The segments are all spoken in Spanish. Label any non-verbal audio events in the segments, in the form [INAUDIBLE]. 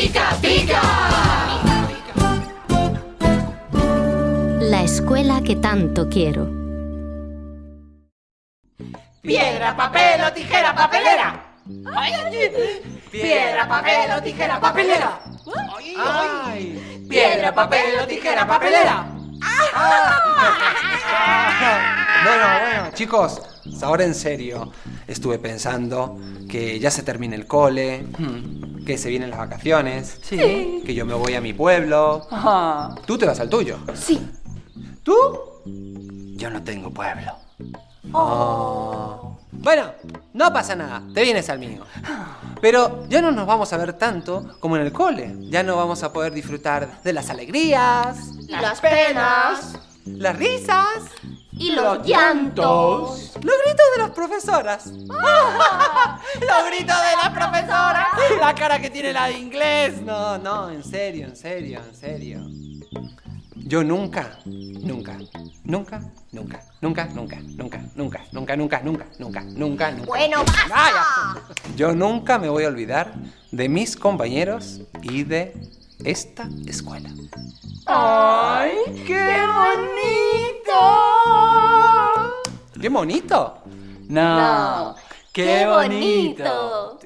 pica, pica. La escuela que tanto quiero. Piedra, papel o tijera, papelera. Piedra, papel o tijera, papelera. Piedra, papel o tijera, papelera. [LAUGHS] Bueno, bueno, chicos, ahora en serio. Estuve pensando que ya se termina el cole, que se vienen las vacaciones, Sí. que yo me voy a mi pueblo. Ajá. Tú te vas al tuyo. Sí. ¿Tú? Yo no tengo pueblo. Oh. Bueno, no pasa nada, te vienes al mío. Pero ya no nos vamos a ver tanto como en el cole. Ya no vamos a poder disfrutar de las alegrías, Las penas. las risas, Y los llantos. los gritos de las profesoras. [LAUGHS] Los gritos de profesora. La cara que tiene la de inglés. No, no, en serio, en serio, en serio. Yo nunca, nunca, nunca, nunca, nunca, nunca, nunca, nunca, nunca, nunca, nunca, nunca, nunca, nunca. Bueno, basta. Vaya. Yo nunca me voy a olvidar de mis compañeros y de esta escuela. ¡Ay, qué bonito! ¡Qué bonito! No, ¡Qué bonito!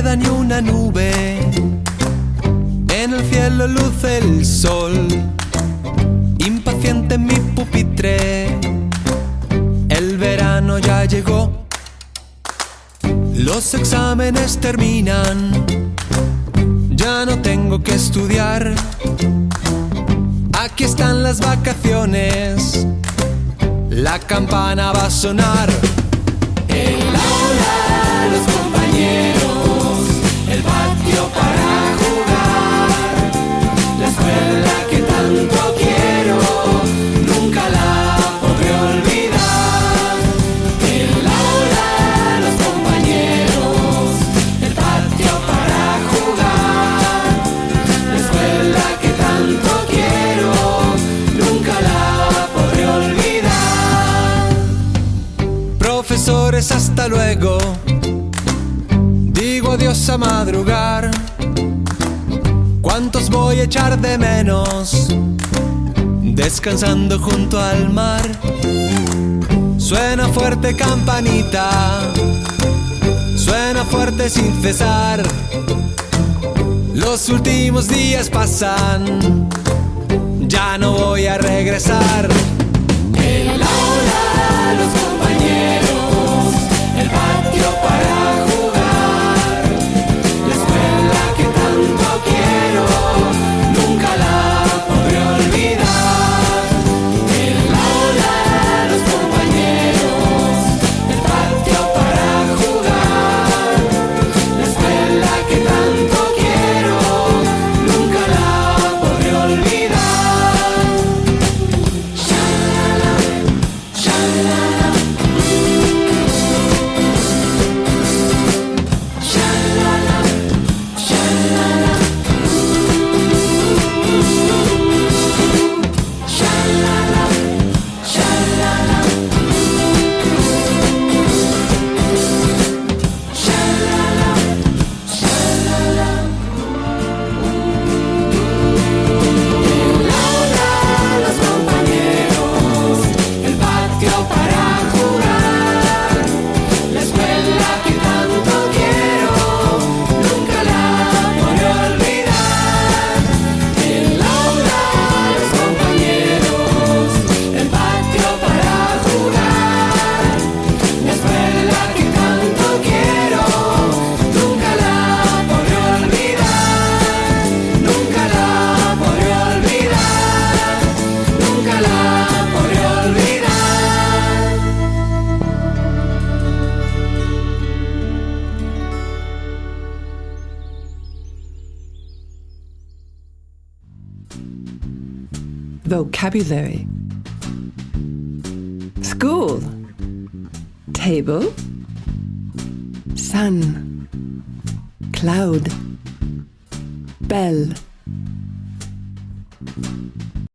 Queda ni una nube, en el cielo luce el sol, impaciente en mi pupitre, el verano ya llegó, los exámenes terminan, ya no tengo que estudiar, aquí están las vacaciones, la campana va a sonar. A madrugar. ¿Cuántos voy a echar de menos? Descansando junto al mar. Suena fuerte campanita. Suena fuerte sin cesar. Los últimos días pasan. Ya no voy a regresar. El aula, los Vocabulary. School. Table. Sun. Cloud. Bell